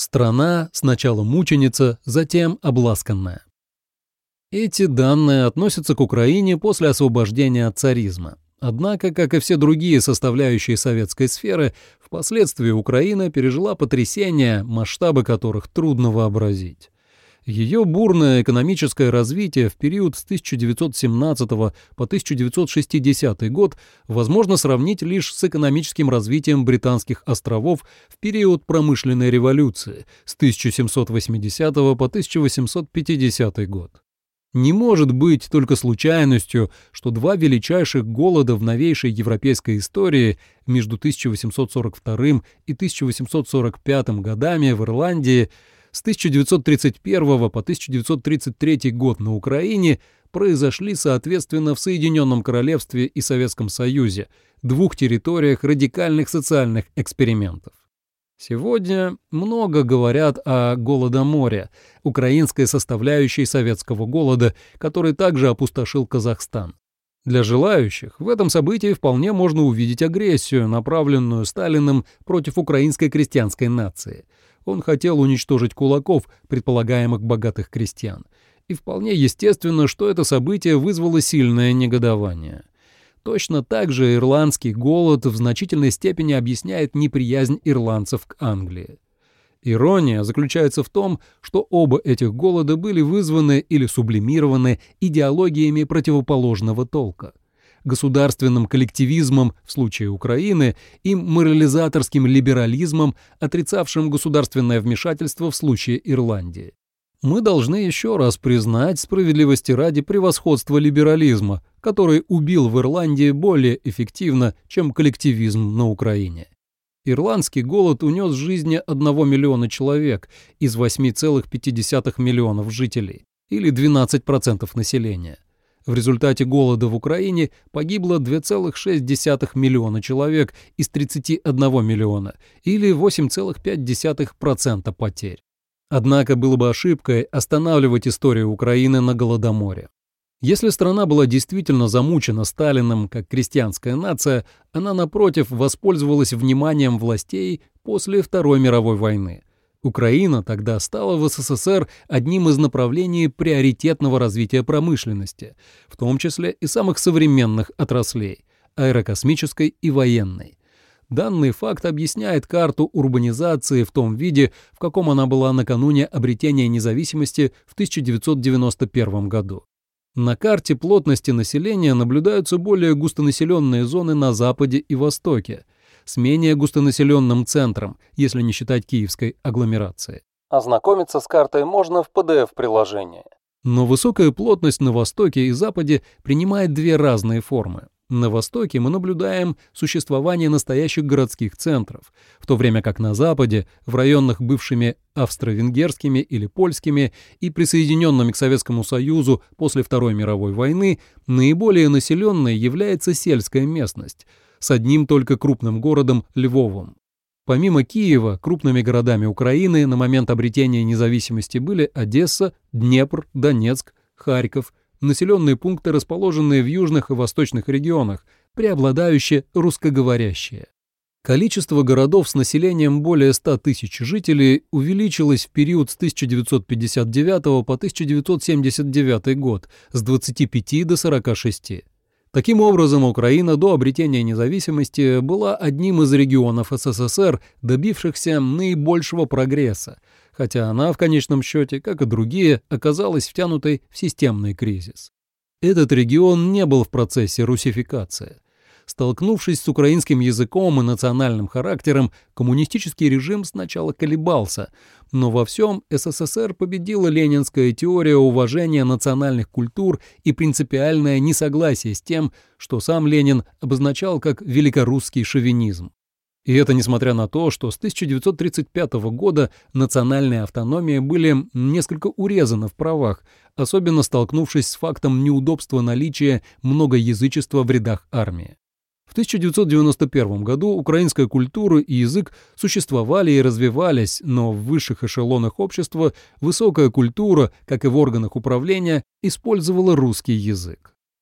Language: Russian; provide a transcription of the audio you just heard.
Страна сначала мученица, затем обласканная. Эти данные относятся к Украине после освобождения от царизма. Однако, как и все другие составляющие советской сферы, впоследствии Украина пережила потрясения, масштабы которых трудно вообразить. Ее бурное экономическое развитие в период с 1917 по 1960 год возможно сравнить лишь с экономическим развитием британских островов в период промышленной революции с 1780 по 1850 год. Не может быть только случайностью, что два величайших голода в новейшей европейской истории между 1842 и 1845 годами в Ирландии – с 1931 по 1933 год на Украине произошли соответственно в Соединенном Королевстве и Советском Союзе, двух территориях радикальных социальных экспериментов. Сегодня много говорят о Голодоморе, украинской составляющей советского голода, который также опустошил Казахстан. Для желающих в этом событии вполне можно увидеть агрессию, направленную Сталиным против украинской крестьянской нации – он хотел уничтожить кулаков, предполагаемых богатых крестьян. И вполне естественно, что это событие вызвало сильное негодование. Точно так же ирландский голод в значительной степени объясняет неприязнь ирландцев к Англии. Ирония заключается в том, что оба этих голода были вызваны или сублимированы идеологиями противоположного толка государственным коллективизмом в случае Украины и морализаторским либерализмом, отрицавшим государственное вмешательство в случае Ирландии. Мы должны еще раз признать справедливости ради превосходства либерализма, который убил в Ирландии более эффективно, чем коллективизм на Украине. Ирландский голод унес жизни 1 миллиона человек из 8,5 миллионов жителей, или 12% населения. В результате голода в Украине погибло 2,6 миллиона человек из 31 миллиона, или 8,5% потерь. Однако было бы ошибкой останавливать историю Украины на Голодоморе. Если страна была действительно замучена Сталиным как крестьянская нация, она, напротив, воспользовалась вниманием властей после Второй мировой войны – Украина тогда стала в СССР одним из направлений приоритетного развития промышленности, в том числе и самых современных отраслей – аэрокосмической и военной. Данный факт объясняет карту урбанизации в том виде, в каком она была накануне обретения независимости в 1991 году. На карте плотности населения наблюдаются более густонаселенные зоны на западе и востоке – с менее густонаселенным центром, если не считать киевской агломерации. Ознакомиться с картой можно в PDF-приложении. Но высокая плотность на востоке и западе принимает две разные формы. На востоке мы наблюдаем существование настоящих городских центров, в то время как на западе, в районах бывшими австро-венгерскими или польскими и присоединенными к Советскому Союзу после Второй мировой войны, наиболее населенной является сельская местность – с одним только крупным городом Львовом. Помимо Киева, крупными городами Украины на момент обретения независимости были Одесса, Днепр, Донецк, Харьков, населенные пункты, расположенные в южных и восточных регионах, преобладающие русскоговорящие. Количество городов с населением более 100 тысяч жителей увеличилось в период с 1959 по 1979 год с 25 до 46. Таким образом, Украина до обретения независимости была одним из регионов СССР, добившихся наибольшего прогресса, хотя она в конечном счете, как и другие, оказалась втянутой в системный кризис. Этот регион не был в процессе русификации – Столкнувшись с украинским языком и национальным характером, коммунистический режим сначала колебался, но во всем СССР победила ленинская теория уважения национальных культур и принципиальное несогласие с тем, что сам Ленин обозначал как великорусский шовинизм. И это несмотря на то, что с 1935 года национальные автономии были несколько урезаны в правах, особенно столкнувшись с фактом неудобства наличия многоязычества в рядах армии. В 1991 году украинская культура и язык существовали и развивались, но в высших эшелонах общества высокая культура, как и в органах управления, использовала русский язык.